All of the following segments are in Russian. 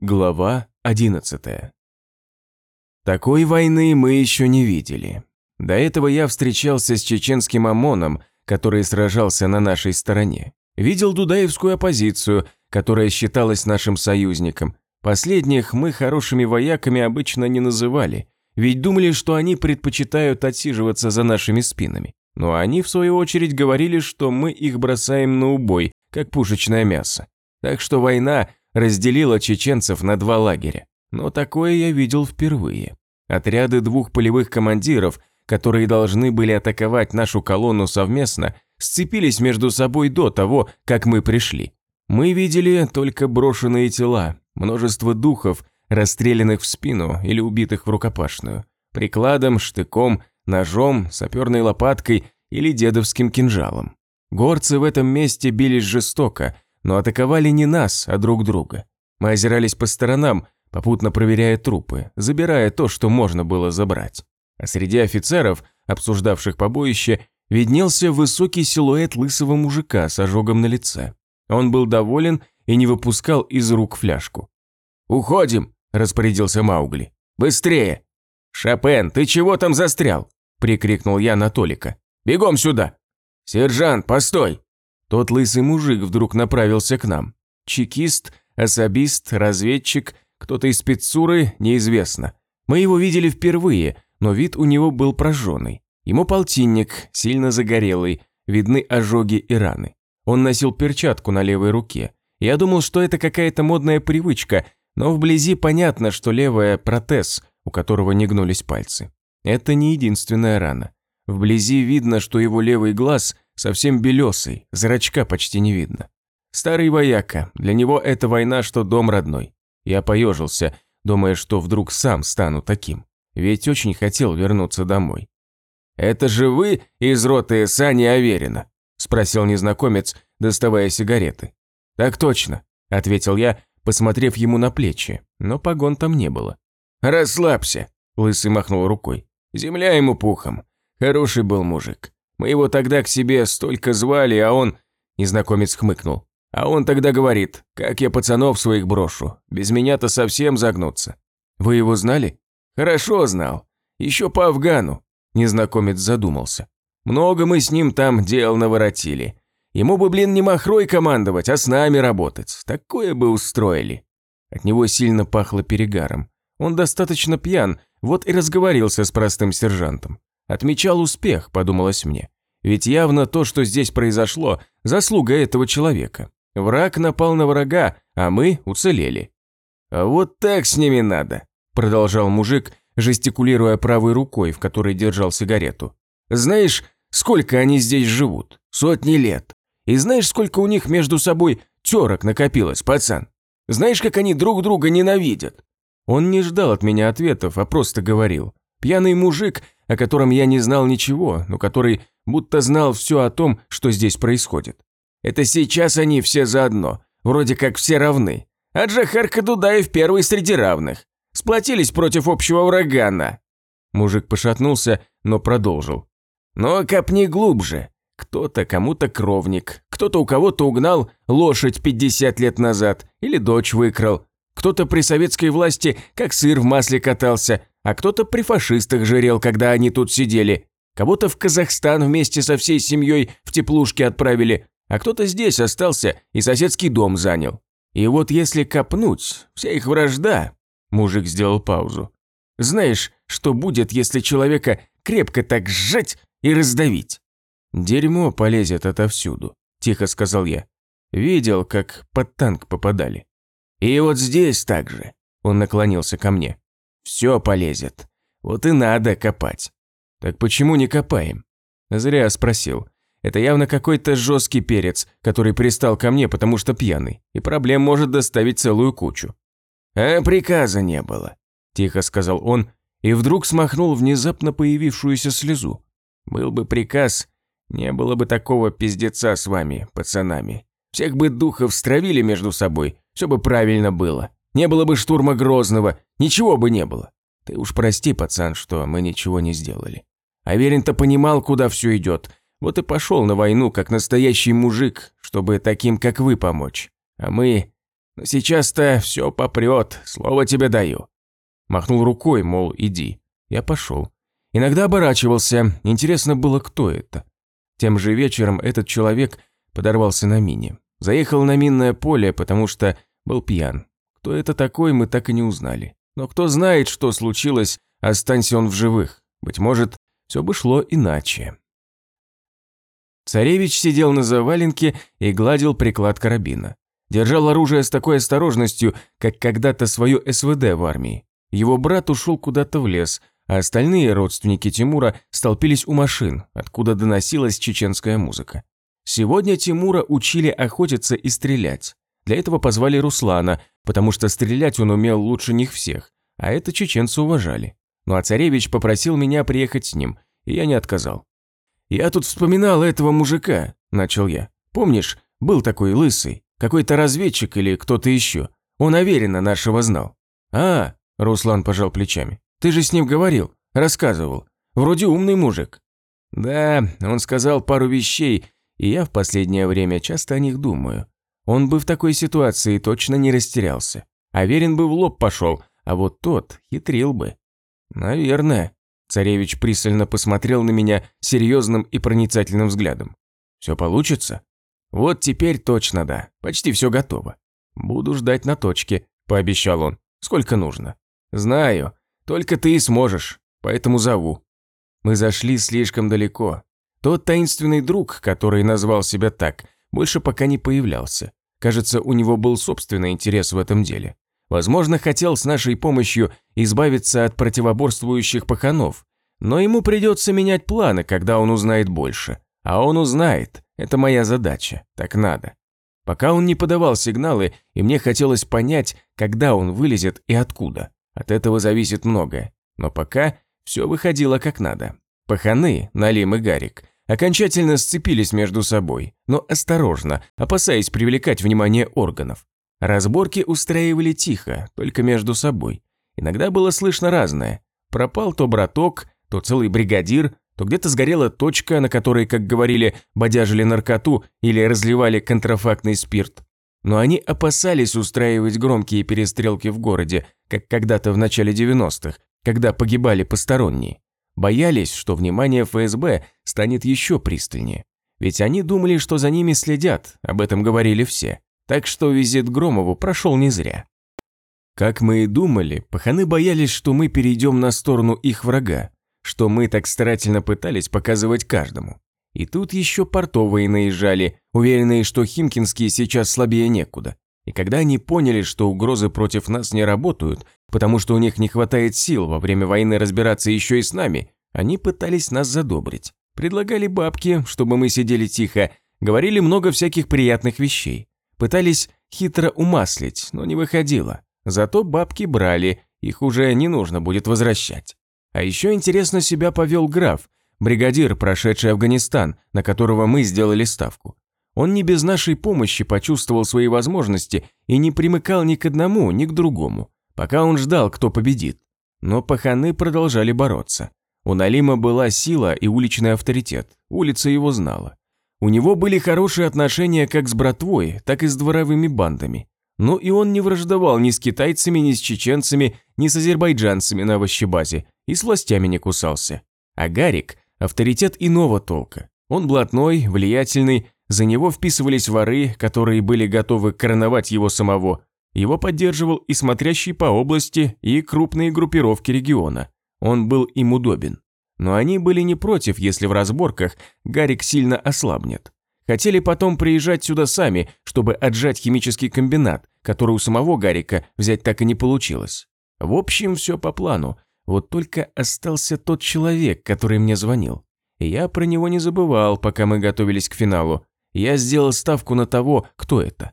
Глава 11 Такой войны мы еще не видели. До этого я встречался с чеченским ОМОНом, который сражался на нашей стороне. Видел дудаевскую оппозицию, которая считалась нашим союзником. Последних мы хорошими вояками обычно не называли, ведь думали, что они предпочитают отсиживаться за нашими спинами. Но они, в свою очередь, говорили, что мы их бросаем на убой, как пушечное мясо. Так что война разделила чеченцев на два лагеря. Но такое я видел впервые. Отряды двух полевых командиров, которые должны были атаковать нашу колонну совместно, сцепились между собой до того, как мы пришли. Мы видели только брошенные тела, множество духов, расстрелянных в спину или убитых в рукопашную, прикладом, штыком, ножом, саперной лопаткой или дедовским кинжалом. Горцы в этом месте бились жестоко, но атаковали не нас, а друг друга. Мы озирались по сторонам, попутно проверяя трупы, забирая то, что можно было забрать. А среди офицеров, обсуждавших побоище, виднелся высокий силуэт лысого мужика с ожогом на лице. Он был доволен и не выпускал из рук фляжку. «Уходим!» – распорядился Маугли. «Быстрее!» «Шопен, ты чего там застрял?» – прикрикнул я на Толика. «Бегом сюда!» «Сержант, постой!» Тот лысый мужик вдруг направился к нам. Чекист, особист, разведчик, кто-то из спецуры, неизвестно. Мы его видели впервые, но вид у него был прожженный. Ему полтинник, сильно загорелый, видны ожоги и раны. Он носил перчатку на левой руке. Я думал, что это какая-то модная привычка, но вблизи понятно, что левая – протез, у которого не гнулись пальцы. Это не единственная рана. Вблизи видно, что его левый глаз совсем белесый, зрачка почти не видно. Старый вояка, для него это война, что дом родной. Я поежился, думая, что вдруг сам стану таким, ведь очень хотел вернуться домой. «Это же вы из роты Сани Аверина?» – спросил незнакомец, доставая сигареты. «Так точно», – ответил я, посмотрев ему на плечи, но погон там не было. «Расслабься», – Лысый махнул рукой. «Земля ему пухом. Хороший был мужик. Мы его тогда к себе столько звали, а он...» Незнакомец хмыкнул. «А он тогда говорит, как я пацанов своих брошу. Без меня-то совсем загнуться». «Вы его знали?» «Хорошо знал. Еще по Афгану». Незнакомец задумался. «Много мы с ним там дел наворотили. Ему бы, блин, не махрой командовать, а с нами работать. Такое бы устроили». От него сильно пахло перегаром. Он достаточно пьян, вот и разговорился с простым сержантом. Отмечал успех, подумалось мне. Ведь явно то, что здесь произошло, заслуга этого человека. Враг напал на врага, а мы уцелели. «А вот так с ними надо», – продолжал мужик, жестикулируя правой рукой, в которой держал сигарету. «Знаешь, сколько они здесь живут? Сотни лет. И знаешь, сколько у них между собой терок накопилось, пацан? Знаешь, как они друг друга ненавидят?» Он не ждал от меня ответов, а просто говорил. Пьяный мужик, о котором я не знал ничего, но который будто знал все о том, что здесь происходит. Это сейчас они все заодно, вроде как все равны. А Джахар Кадудаев первый среди равных. Сплотились против общего врага на. Мужик пошатнулся, но продолжил. Но копни глубже. Кто-то кому-то кровник, кто-то у кого-то угнал лошадь 50 лет назад или дочь выкрал, кто-то при советской власти как сыр в масле катался, а кто-то при фашистах жирел, когда они тут сидели. Кого-то в Казахстан вместе со всей семьей в теплушке отправили, а кто-то здесь остался и соседский дом занял. И вот если копнуть, вся их вражда...» Мужик сделал паузу. «Знаешь, что будет, если человека крепко так сжать и раздавить?» «Дерьмо полезет отовсюду», – тихо сказал я. Видел, как под танк попадали. И вот здесь также. Он наклонился ко мне. Все полезет. Вот и надо копать. Так почему не копаем? Зря спросил. Это явно какой-то жесткий перец, который пристал ко мне, потому что пьяный, и проблем может доставить целую кучу. А приказа не было, тихо сказал он, и вдруг смахнул внезапно появившуюся слезу. Был бы приказ, не было бы такого пиздеца с вами, пацанами. Всех бы духов стравили между собой, все бы правильно было. Не было бы штурма Грозного, ничего бы не было. Ты уж прости, пацан, что мы ничего не сделали. Аверин-то понимал, куда все идет. Вот и пошел на войну, как настоящий мужик, чтобы таким, как вы, помочь. А мы... Но сейчас-то все попрет, слово тебе даю». Махнул рукой, мол, иди. Я пошел. Иногда оборачивался, интересно было, кто это. Тем же вечером этот человек подорвался на мине. Заехал на минное поле, потому что был пьян. Кто это такой, мы так и не узнали. Но кто знает, что случилось, останься он в живых. Быть может, все бы шло иначе. Царевич сидел на заваленке и гладил приклад карабина. Держал оружие с такой осторожностью, как когда-то свое СВД в армии. Его брат ушел куда-то в лес, а остальные родственники Тимура столпились у машин, откуда доносилась чеченская музыка. Сегодня Тимура учили охотиться и стрелять. Для этого позвали Руслана, потому что стрелять он умел лучше них всех, а это чеченцы уважали. Ну а царевич попросил меня приехать с ним, и я не отказал. «Я тут вспоминал этого мужика», – начал я. «Помнишь, был такой лысый, какой-то разведчик или кто-то еще. Он уверенно нашего знал». «А, Руслан пожал плечами. «Ты же с ним говорил, рассказывал. Вроде умный мужик». «Да, он сказал пару вещей, и я в последнее время часто о них думаю. Он бы в такой ситуации точно не растерялся. Аверин бы в лоб пошел, а вот тот хитрил бы». «Наверное». Царевич пристально посмотрел на меня серьезным и проницательным взглядом. «Все получится?» «Вот теперь точно да, почти все готово. Буду ждать на точке», – пообещал он. «Сколько нужно?» «Знаю. Только ты и сможешь. Поэтому зову». Мы зашли слишком далеко. Тот таинственный друг, который назвал себя так, больше пока не появлялся. Кажется, у него был собственный интерес в этом деле. Возможно, хотел с нашей помощью избавиться от противоборствующих паханов. Но ему придется менять планы, когда он узнает больше. А он узнает. Это моя задача. Так надо. Пока он не подавал сигналы, и мне хотелось понять, когда он вылезет и откуда. От этого зависит многое. Но пока все выходило как надо. Паханы, Налим и Гарик, окончательно сцепились между собой, но осторожно, опасаясь привлекать внимание органов. Разборки устраивали тихо, только между собой. Иногда было слышно разное. Пропал то браток, то целый бригадир, то где-то сгорела точка, на которой, как говорили, бодяжили наркоту или разливали контрафактный спирт. Но они опасались устраивать громкие перестрелки в городе, как когда-то в начале 90-х, когда погибали посторонние. Боялись, что внимание ФСБ станет еще пристальнее. Ведь они думали, что за ними следят, об этом говорили все. Так что визит Громову прошел не зря. Как мы и думали, паханы боялись, что мы перейдем на сторону их врага, что мы так старательно пытались показывать каждому. И тут еще портовые наезжали, уверенные, что химкинские сейчас слабее некуда. И когда они поняли, что угрозы против нас не работают, потому что у них не хватает сил во время войны разбираться еще и с нами, они пытались нас задобрить. Предлагали бабки, чтобы мы сидели тихо, говорили много всяких приятных вещей. Пытались хитро умаслить, но не выходило. Зато бабки брали, их уже не нужно будет возвращать. А еще интересно себя повел граф, бригадир, прошедший Афганистан, на которого мы сделали ставку. Он не без нашей помощи почувствовал свои возможности и не примыкал ни к одному, ни к другому, пока он ждал, кто победит. Но паханы продолжали бороться. У Налима была сила и уличный авторитет, улица его знала. У него были хорошие отношения как с братвой, так и с дворовыми бандами. Но и он не враждовал ни с китайцами, ни с чеченцами, ни с азербайджанцами на овощебазе, и с властями не кусался. А Гарик Авторитет иного толка. Он блатной, влиятельный, за него вписывались воры, которые были готовы короновать его самого. Его поддерживал и смотрящий по области, и крупные группировки региона. Он был им удобен. Но они были не против, если в разборках Гарик сильно ослабнет. Хотели потом приезжать сюда сами, чтобы отжать химический комбинат, который у самого Гарика взять так и не получилось. В общем, все по плану, вот только остался тот человек, который мне звонил. Я про него не забывал, пока мы готовились к финалу. Я сделал ставку на того, кто это.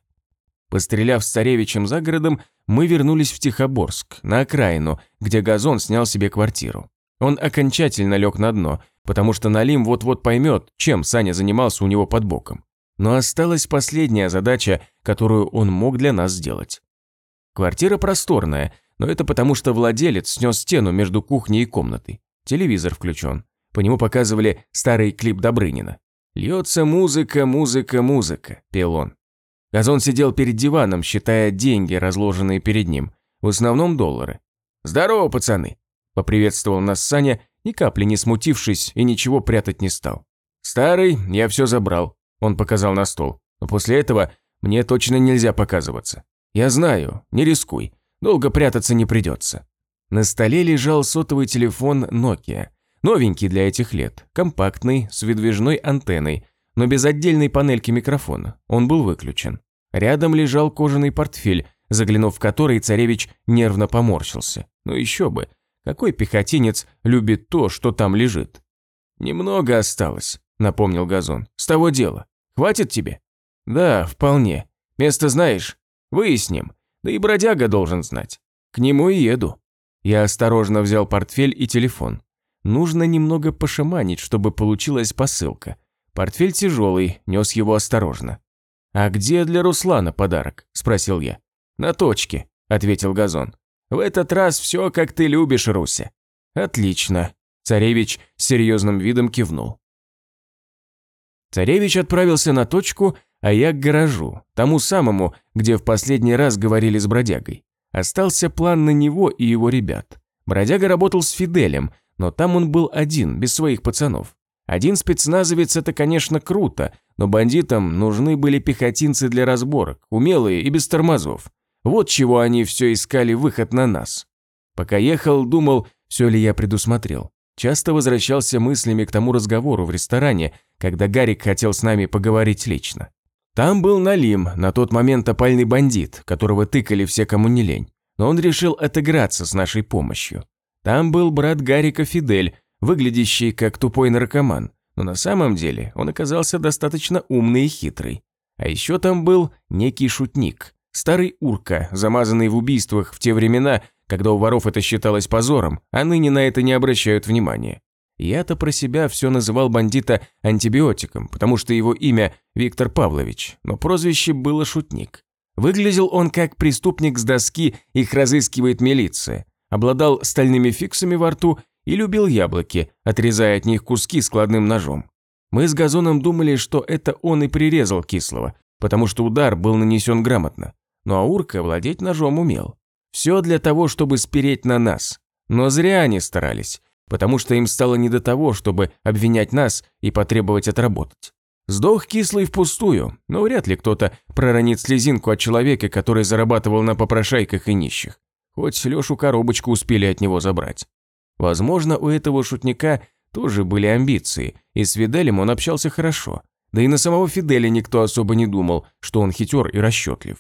Постреляв с царевичем за городом, мы вернулись в Тихоборск, на окраину, где Газон снял себе квартиру. Он окончательно лег на дно, потому что Налим вот-вот поймет, чем Саня занимался у него под боком. Но осталась последняя задача, которую он мог для нас сделать. Квартира просторная, но это потому, что владелец снес стену между кухней и комнатой. Телевизор включен. По нему показывали старый клип Добрынина. «Льется музыка, музыка, музыка», – пел он. Газон сидел перед диваном, считая деньги, разложенные перед ним. В основном доллары. «Здорово, пацаны!» – поприветствовал нас Саня, ни капли не смутившись и ничего прятать не стал. «Старый, я все забрал», – он показал на стол. «Но после этого мне точно нельзя показываться. Я знаю, не рискуй, долго прятаться не придется». На столе лежал сотовый телефон Nokia. Новенький для этих лет, компактный, с выдвижной антенной, но без отдельной панельки микрофона. Он был выключен. Рядом лежал кожаный портфель, заглянув в который царевич нервно поморщился. Ну еще бы, какой пехотинец любит то, что там лежит? «Немного осталось», – напомнил Газон. «С того дела. Хватит тебе?» «Да, вполне. Место знаешь? Выясним. Да и бродяга должен знать. К нему и еду». Я осторожно взял портфель и телефон. Нужно немного пошаманить, чтобы получилась посылка. Портфель тяжелый, нес его осторожно. «А где для Руслана подарок?» – спросил я. «На точке», – ответил Газон. «В этот раз все, как ты любишь, Руся». «Отлично», – царевич с серьезным видом кивнул. Царевич отправился на точку, а я к гаражу, тому самому, где в последний раз говорили с бродягой. Остался план на него и его ребят. Бродяга работал с Фиделем, но там он был один, без своих пацанов. Один спецназовец – это, конечно, круто, но бандитам нужны были пехотинцы для разборок, умелые и без тормозов. Вот чего они все искали выход на нас. Пока ехал, думал, все ли я предусмотрел. Часто возвращался мыслями к тому разговору в ресторане, когда Гарик хотел с нами поговорить лично. Там был Налим, на тот момент опальный бандит, которого тыкали все, кому не лень. Но он решил отыграться с нашей помощью. Там был брат Гарика Фидель, выглядящий как тупой наркоман, но на самом деле он оказался достаточно умный и хитрый. А еще там был некий шутник, старый урка, замазанный в убийствах в те времена, когда у воров это считалось позором, а ныне на это не обращают внимания. Я-то про себя все называл бандита антибиотиком, потому что его имя Виктор Павлович, но прозвище было шутник. Выглядел он как преступник с доски, их разыскивает милиция. Обладал стальными фиксами во рту и любил яблоки, отрезая от них куски складным ножом. Мы с Газоном думали, что это он и прирезал Кислого, потому что удар был нанесен грамотно. Но Аурка владеть ножом умел. Все для того, чтобы спереть на нас. Но зря они старались, потому что им стало не до того, чтобы обвинять нас и потребовать отработать. Сдох кислый впустую, но вряд ли кто-то проронит слезинку от человека, который зарабатывал на попрошайках и нищих. Хоть Лешу коробочку успели от него забрать. Возможно, у этого шутника тоже были амбиции, и с Фиделем он общался хорошо. Да и на самого Фиделя никто особо не думал, что он хитер и расчетлив.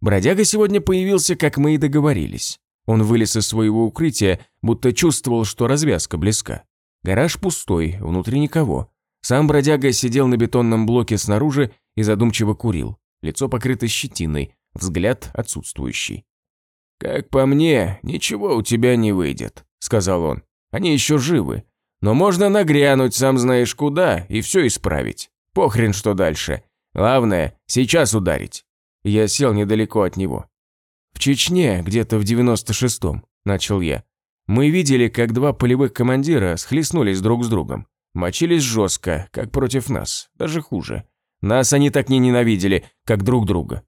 Бродяга сегодня появился, как мы и договорились. Он вылез из своего укрытия, будто чувствовал, что развязка близка. Гараж пустой, внутри никого. Сам бродяга сидел на бетонном блоке снаружи и задумчиво курил. Лицо покрыто щетиной, взгляд отсутствующий. «Как по мне, ничего у тебя не выйдет», – сказал он. «Они еще живы. Но можно нагрянуть, сам знаешь куда, и все исправить. Похрен, что дальше. Главное, сейчас ударить». Я сел недалеко от него. «В Чечне, где-то в 96-м», – начал я. «Мы видели, как два полевых командира схлестнулись друг с другом. Мочились жестко, как против нас, даже хуже. Нас они так не ненавидели, как друг друга».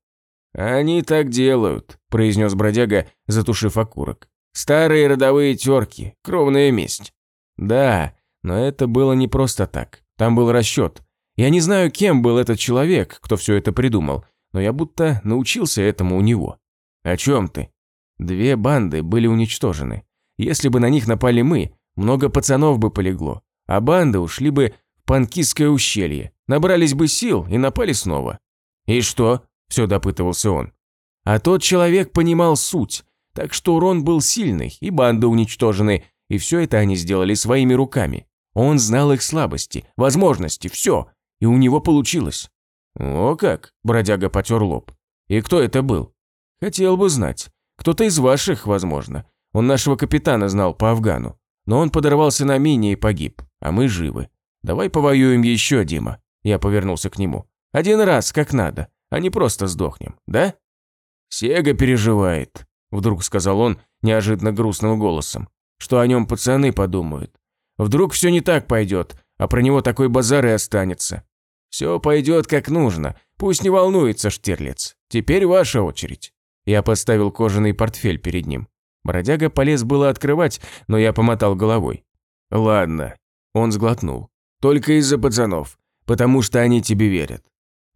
«Они так делают», – произнес бродяга, затушив окурок. «Старые родовые терки, кровная месть». «Да, но это было не просто так. Там был расчет. Я не знаю, кем был этот человек, кто все это придумал, но я будто научился этому у него. «О чем ты?» Две банды были уничтожены. Если бы на них напали мы, много пацанов бы полегло, а банды ушли бы в Панкистское ущелье, набрались бы сил и напали снова. «И что?» – все допытывался он. А тот человек понимал суть, так что урон был сильный, и банды уничтожены, и все это они сделали своими руками. Он знал их слабости, возможности, все, и у него получилось. «О как!» – бродяга потер лоб. «И кто это был?» Хотел бы знать. Кто-то из ваших, возможно. Он нашего капитана знал по Афгану. Но он подорвался на мине и погиб, а мы живы. Давай повоюем еще, Дима. Я повернулся к нему. Один раз, как надо, а не просто сдохнем, да? Сега переживает, вдруг сказал он неожиданно грустным голосом. Что о нем пацаны подумают. Вдруг все не так пойдет, а про него такой базар и останется. Все пойдет как нужно, Пусть не волнуется Штирлиц. Теперь ваша очередь». Я поставил кожаный портфель перед ним. Бродяга полез было открывать, но я помотал головой. «Ладно». Он сглотнул. «Только из-за пацанов, потому что они тебе верят.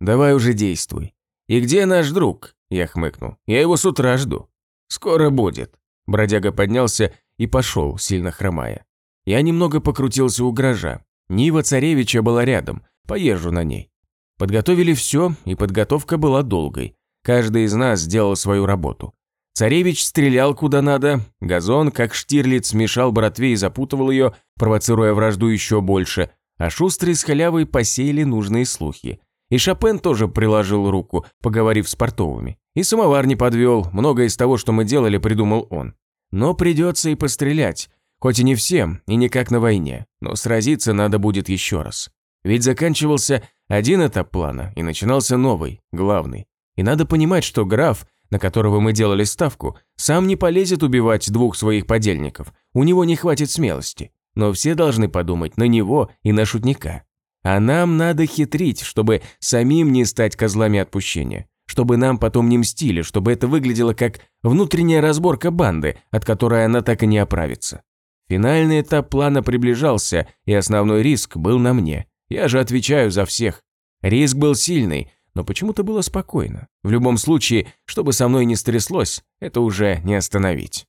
Давай уже действуй. И где наш друг?» Я хмыкнул. «Я его с утра жду». «Скоро будет». Бродяга поднялся и пошел, сильно хромая. Я немного покрутился у гаража. Нива царевича была рядом, поезжу на ней. Подготовили все, и подготовка была долгой. Каждый из нас сделал свою работу. Царевич стрелял куда надо, Газон, как Штирлиц, мешал братве и запутывал ее, провоцируя вражду еще больше, а Шустрый с халявой посеяли нужные слухи. И Шопен тоже приложил руку, поговорив с портовыми. И самовар не подвел, многое из того, что мы делали, придумал он. Но придется и пострелять, хоть и не всем, и не как на войне, но сразиться надо будет еще раз. Ведь заканчивался один этап плана, и начинался новый, главный. И надо понимать, что граф, на которого мы делали ставку, сам не полезет убивать двух своих подельников, у него не хватит смелости. Но все должны подумать на него и на шутника. А нам надо хитрить, чтобы самим не стать козлами отпущения, чтобы нам потом не мстили, чтобы это выглядело как внутренняя разборка банды, от которой она так и не оправится. Финальный этап плана приближался, и основной риск был на мне. Я же отвечаю за всех. Риск был сильный, но почему-то было спокойно. В любом случае, чтобы со мной не стряслось, это уже не остановить.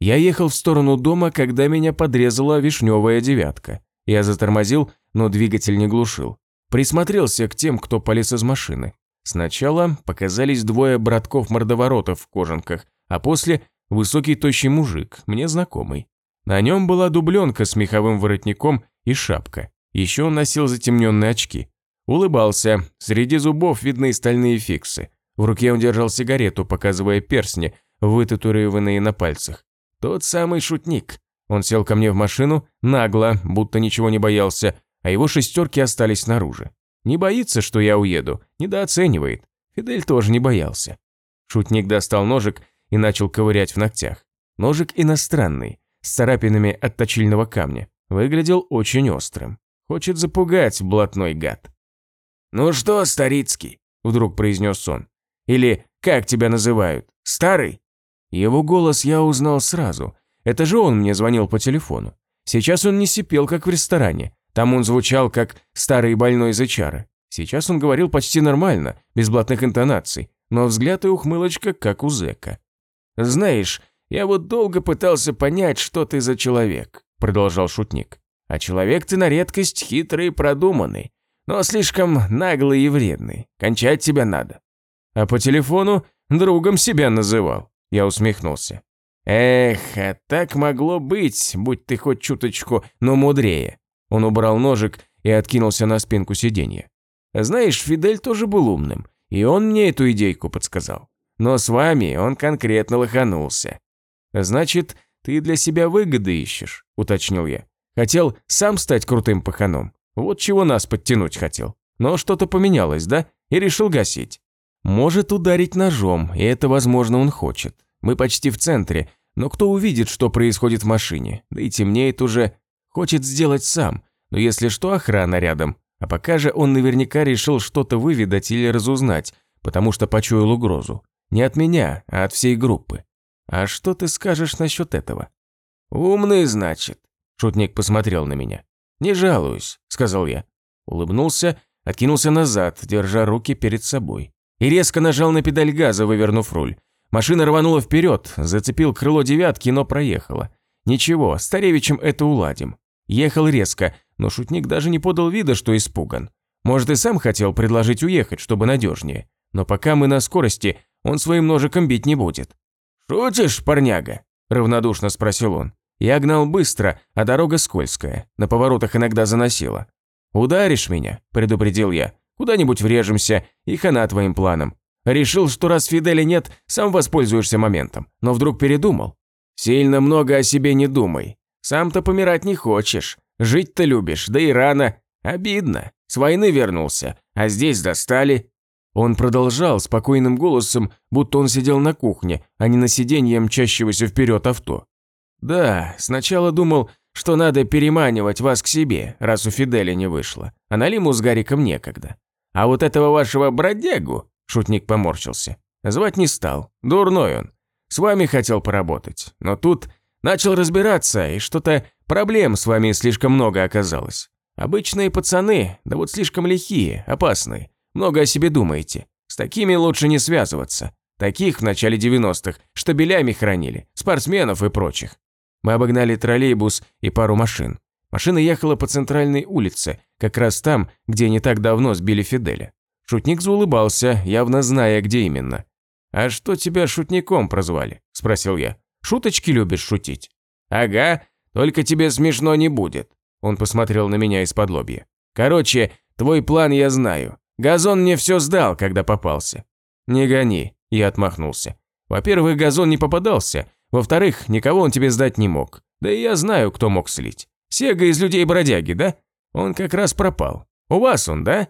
Я ехал в сторону дома, когда меня подрезала вишневая девятка. Я затормозил, но двигатель не глушил. Присмотрелся к тем, кто полез из машины. Сначала показались двое братков-мордоворотов в кожанках, а после – высокий тощий мужик, мне знакомый. На нем была дубленка с меховым воротником и шапка. Еще он носил затемненные очки. Улыбался, среди зубов видны стальные фиксы. В руке он держал сигарету, показывая перстни, вытатуированные на пальцах. Тот самый шутник. Он сел ко мне в машину, нагло, будто ничего не боялся, а его шестерки остались снаружи. Не боится, что я уеду, недооценивает. Фидель тоже не боялся. Шутник достал ножик и начал ковырять в ногтях. Ножик иностранный, с царапинами от точильного камня. Выглядел очень острым. Хочет запугать, блатной гад. «Ну что, Старицкий?» – вдруг произнес он. «Или как тебя называют? Старый?» Его голос я узнал сразу. Это же он мне звонил по телефону. Сейчас он не сипел, как в ресторане. Там он звучал, как старый больной зачара. Сейчас он говорил почти нормально, без блатных интонаций, но взгляд и ухмылочка, как у зэка. «Знаешь, я вот долго пытался понять, что ты за человек», – продолжал шутник. «А человек ты на редкость хитрый и продуманный но слишком наглый и вредный. Кончать тебя надо. А по телефону другом себя называл. Я усмехнулся. Эх, а так могло быть, будь ты хоть чуточку, но мудрее. Он убрал ножик и откинулся на спинку сиденья. Знаешь, Фидель тоже был умным, и он мне эту идейку подсказал. Но с вами он конкретно лоханулся. Значит, ты для себя выгоды ищешь, уточнил я. Хотел сам стать крутым паханом. Вот чего нас подтянуть хотел. Но что-то поменялось, да? И решил гасить. Может ударить ножом, и это, возможно, он хочет. Мы почти в центре, но кто увидит, что происходит в машине? Да и темнеет уже. Хочет сделать сам, но если что, охрана рядом. А пока же он наверняка решил что-то выведать или разузнать, потому что почуял угрозу. Не от меня, а от всей группы. А что ты скажешь насчет этого? Умный, значит. Шутник посмотрел на меня. «Не жалуюсь», – сказал я. Улыбнулся, откинулся назад, держа руки перед собой. И резко нажал на педаль газа, вывернув руль. Машина рванула вперед, зацепил крыло девятки, но проехала. Ничего, Старевичем это уладим. Ехал резко, но шутник даже не подал вида, что испуган. Может, и сам хотел предложить уехать, чтобы надежнее. Но пока мы на скорости, он своим ножиком бить не будет. «Шутишь, парняга?» – равнодушно спросил он. Я гнал быстро, а дорога скользкая, на поворотах иногда заносила. «Ударишь меня?» – предупредил я. «Куда-нибудь врежемся, и хана твоим планам. Решил, что раз Фиделя нет, сам воспользуешься моментом, но вдруг передумал. Сильно много о себе не думай. Сам-то помирать не хочешь, жить-то любишь, да и рано. Обидно. С войны вернулся, а здесь достали». Он продолжал спокойным голосом, будто он сидел на кухне, а не на сиденье мчащегося вперед авто. «Да, сначала думал, что надо переманивать вас к себе, раз у Фиделя не вышло, а Налиму с Гариком некогда. А вот этого вашего бродягу, шутник поморщился, звать не стал, дурной он. С вами хотел поработать, но тут начал разбираться, и что-то проблем с вами слишком много оказалось. Обычные пацаны, да вот слишком лихие, опасные, много о себе думаете. С такими лучше не связываться. Таких в начале 90-х штабелями хранили, спортсменов и прочих. Мы обогнали троллейбус и пару машин. Машина ехала по центральной улице, как раз там, где не так давно сбили Фиделя. Шутник заулыбался, явно зная, где именно. «А что тебя шутником прозвали?» – спросил я. «Шуточки любишь шутить?» «Ага, только тебе смешно не будет». Он посмотрел на меня из-под лобья. «Короче, твой план я знаю. Газон мне все сдал, когда попался». «Не гони», – я отмахнулся. «Во-первых, газон не попадался. Во-вторых, никого он тебе сдать не мог. Да и я знаю, кто мог слить. Сега из людей-бродяги, да? Он как раз пропал. У вас он, да?»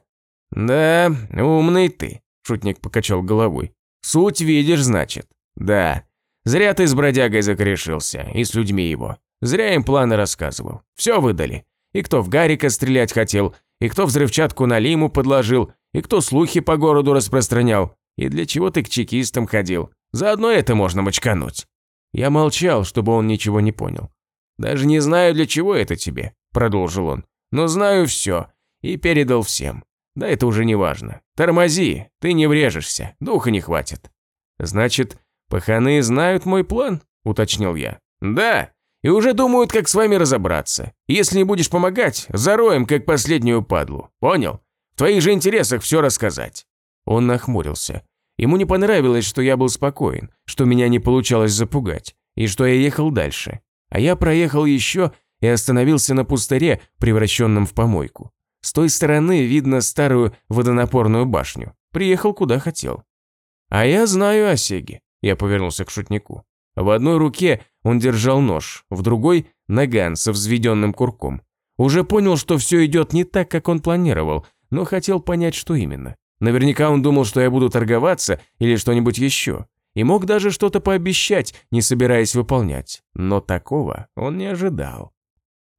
«Да, умный ты», – шутник покачал головой. «Суть видишь, значит?» «Да. Зря ты с бродягой закрешился, и с людьми его. Зря им планы рассказывал. Все выдали. И кто в Гарика стрелять хотел, и кто взрывчатку на Лиму подложил, и кто слухи по городу распространял. И для чего ты к чекистам ходил? Заодно это можно мочкануть». Я молчал, чтобы он ничего не понял. «Даже не знаю, для чего это тебе», – продолжил он. «Но знаю все и передал всем. Да это уже не важно. Тормози, ты не врежешься, духа не хватит». «Значит, паханы знают мой план?» – уточнил я. «Да, и уже думают, как с вами разобраться. Если не будешь помогать, зароем, как последнюю падлу. Понял? В твоих же интересах все рассказать». Он нахмурился. Ему не понравилось, что я был спокоен, что меня не получалось запугать, и что я ехал дальше. А я проехал еще и остановился на пустыре, превращенном в помойку. С той стороны видно старую водонапорную башню. Приехал куда хотел. А я знаю о Сеге. Я повернулся к шутнику. В одной руке он держал нож, в другой – наган со взведенным курком. Уже понял, что все идет не так, как он планировал, но хотел понять, что именно. Наверняка он думал, что я буду торговаться или что-нибудь еще и мог даже что-то пообещать, не собираясь выполнять. Но такого он не ожидал.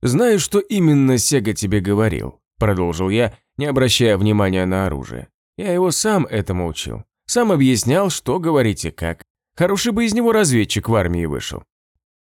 «Знаю, что именно Сега тебе говорил», – продолжил я, не обращая внимания на оружие. «Я его сам этому учил. Сам объяснял, что говорить и как. Хороший бы из него разведчик в армии вышел».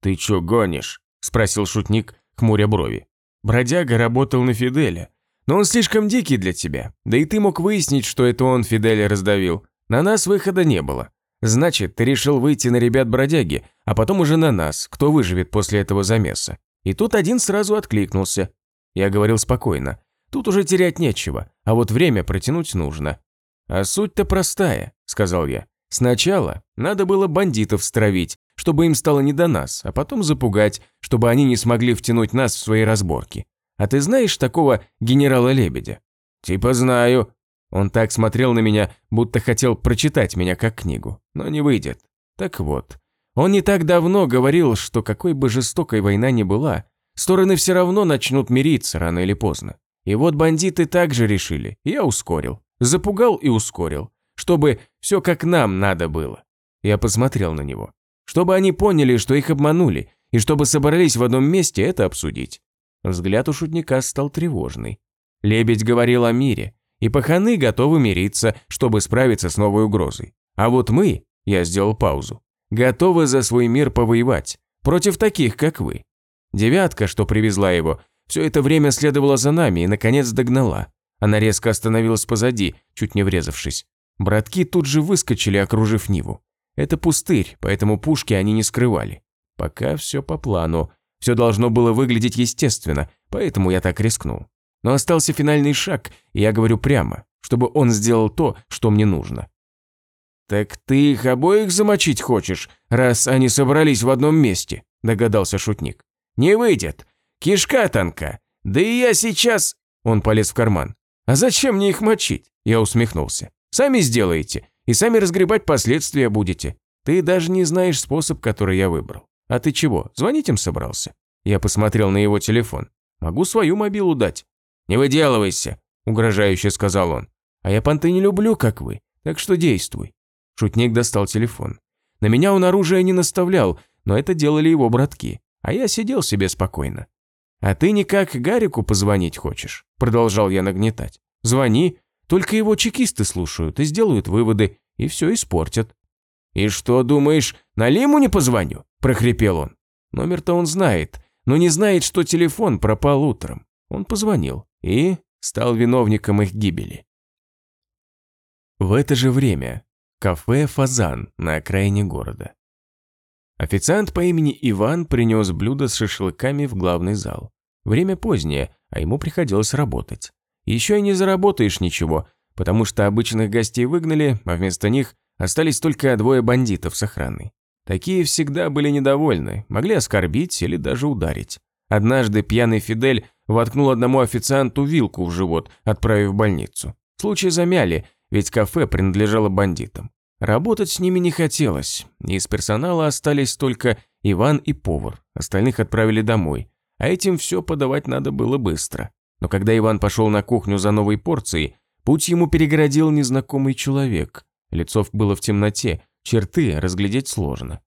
«Ты чё гонишь?» – спросил шутник, хмуря брови. «Бродяга работал на Фиделя. Но он слишком дикий для тебя. Да и ты мог выяснить, что это он Фиделя раздавил. На нас выхода не было. Значит, ты решил выйти на ребят-бродяги, а потом уже на нас, кто выживет после этого замеса. И тут один сразу откликнулся. Я говорил спокойно. Тут уже терять нечего, а вот время протянуть нужно. А суть-то простая, сказал я. Сначала надо было бандитов стравить, чтобы им стало не до нас, а потом запугать, чтобы они не смогли втянуть нас в свои разборки. А ты знаешь такого генерала Лебедя? Типа знаю, он так смотрел на меня, будто хотел прочитать меня как книгу, но не выйдет. Так вот, он не так давно говорил, что какой бы жестокой война ни была, стороны все равно начнут мириться рано или поздно. И вот бандиты также решили, я ускорил. Запугал и ускорил, чтобы все как нам надо было. Я посмотрел на него. Чтобы они поняли, что их обманули, и чтобы собрались в одном месте это обсудить. Взгляд у шутника стал тревожный. Лебедь говорил о мире, и паханы готовы мириться, чтобы справиться с новой угрозой. А вот мы, я сделал паузу, готовы за свой мир повоевать, против таких, как вы. Девятка, что привезла его, все это время следовала за нами и, наконец, догнала. Она резко остановилась позади, чуть не врезавшись. Братки тут же выскочили, окружив Ниву. Это пустырь, поэтому пушки они не скрывали. Пока все по плану. Все должно было выглядеть естественно, поэтому я так рискнул. Но остался финальный шаг, и я говорю прямо, чтобы он сделал то, что мне нужно. «Так ты их обоих замочить хочешь, раз они собрались в одном месте?» – догадался шутник. «Не выйдет. Кишка тонка. Да и я сейчас...» Он полез в карман. «А зачем мне их мочить?» Я усмехнулся. «Сами сделаете, и сами разгребать последствия будете. Ты даже не знаешь способ, который я выбрал. А ты чего, звонить им собрался?» Я посмотрел на его телефон. «Могу свою мобилу дать. «Не выделывайся», – угрожающе сказал он. «А я понты не люблю, как вы, так что действуй». Шутник достал телефон. На меня он оружие не наставлял, но это делали его братки, а я сидел себе спокойно. «А ты никак Гарику позвонить хочешь?» – продолжал я нагнетать. «Звони, Только его чекисты слушают и сделают выводы, и все испортят. «И что, думаешь, Налиму не позвоню?» – прохрипел он. Номер-то он знает, но не знает, что телефон пропал утром. Он позвонил и стал виновником их гибели. В это же время кафе «Фазан» на окраине города. Официант по имени Иван принес блюдо с шашлыками в главный зал. Время позднее, а ему приходилось работать. Еще и не заработаешь ничего, потому что обычных гостей выгнали, а вместо них остались только двое бандитов с охраной. Такие всегда были недовольны, могли оскорбить или даже ударить. Однажды пьяный Фидель воткнул одному официанту вилку в живот, отправив в больницу. Случай замяли, ведь кафе принадлежало бандитам. Работать с ними не хотелось, из персонала остались только Иван и повар, остальных отправили домой, а этим все подавать надо было быстро. Но когда Иван пошел на кухню за новой порцией, путь ему перегородил незнакомый человек. Лицо было в темноте, черты разглядеть сложно.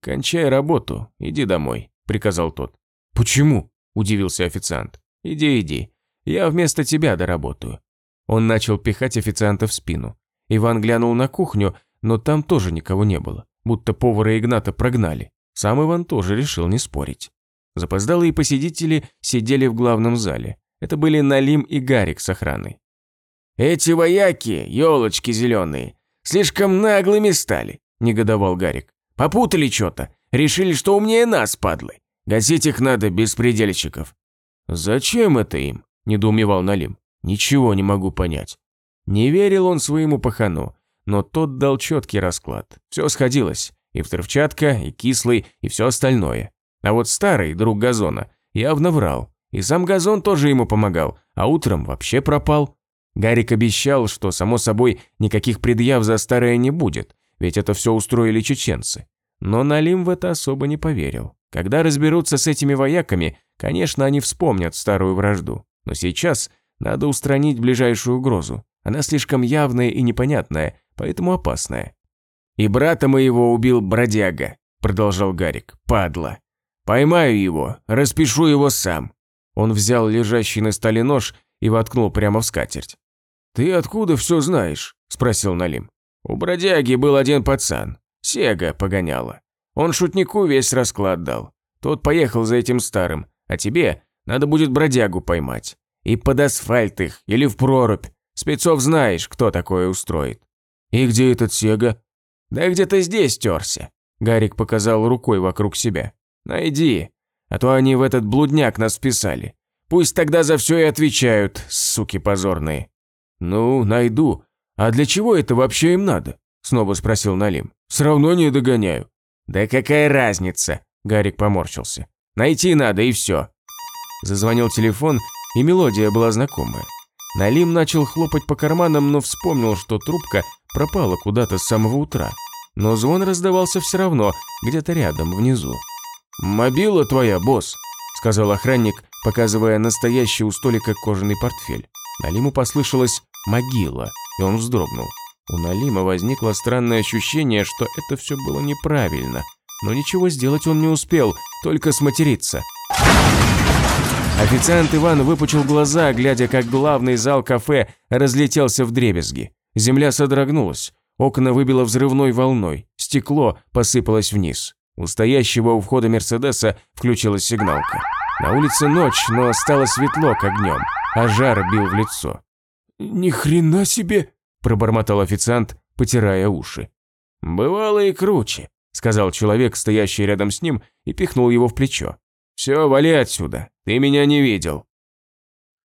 «Кончай работу, иди домой», – приказал тот. «Почему?» – удивился официант. «Иди, иди, я вместо тебя доработаю». Он начал пихать официанта в спину. Иван глянул на кухню но там тоже никого не было, будто повара Игната прогнали. Сам Иван тоже решил не спорить. Запоздалые посетители сидели в главном зале. Это были Налим и Гарик с охраной. «Эти вояки, елочки зеленые, слишком наглыми стали», – негодовал Гарик. «Попутали что-то, решили, что умнее нас, падлы. Гасить их надо, беспредельщиков». «Зачем это им?» – недоумевал Налим. «Ничего не могу понять». Не верил он своему пахану, но тот дал четкий расклад. Все сходилось. И взрывчатка, и кислый, и все остальное. А вот старый, друг Газона, явно врал. И сам Газон тоже ему помогал, а утром вообще пропал. Гарик обещал, что, само собой, никаких предъяв за старое не будет, ведь это все устроили чеченцы. Но Налим в это особо не поверил. Когда разберутся с этими вояками, конечно, они вспомнят старую вражду. Но сейчас надо устранить ближайшую угрозу. Она слишком явная и непонятная, поэтому опасная. «И брата моего убил бродяга», – продолжал Гарик, – «падла. Поймаю его, распишу его сам». Он взял лежащий на столе нож и воткнул прямо в скатерть. «Ты откуда все знаешь?» – спросил Налим. «У бродяги был один пацан, Сега погоняла. Он шутнику весь расклад дал. Тот поехал за этим старым, а тебе надо будет бродягу поймать. И под асфальт их, или в прорубь. Спецов знаешь, кто такое устроит. «И где этот Сега?» «Да где-то здесь терся», – Гарик показал рукой вокруг себя. «Найди, а то они в этот блудняк нас вписали. Пусть тогда за все и отвечают, суки позорные». «Ну, найду. А для чего это вообще им надо?» – снова спросил Налим. «Все равно не догоняю». «Да какая разница?» – Гарик поморщился. «Найти надо и все». Зазвонил телефон, и мелодия была знакомая. Налим начал хлопать по карманам, но вспомнил, что трубка пропала куда-то с самого утра. Но звон раздавался все равно, где-то рядом, внизу. «Мобила твоя, босс», – сказал охранник, показывая настоящий у столика кожаный портфель. Налиму послышалось «могила», и он вздрогнул. У Налима возникло странное ощущение, что это все было неправильно. Но ничего сделать он не успел, только сматериться. Официант Иван выпучил глаза, глядя, как главный зал кафе разлетелся в дребезги. Земля содрогнулась, окна выбило взрывной волной, стекло посыпалось вниз. У стоящего у входа Мерседеса включилась сигналка. На улице ночь, но стало светло, как днем, а жар бил в лицо. «Ни хрена себе!» – пробормотал официант, потирая уши. «Бывало и круче», – сказал человек, стоящий рядом с ним, и пихнул его в плечо. «Все, вали отсюда, ты меня не видел».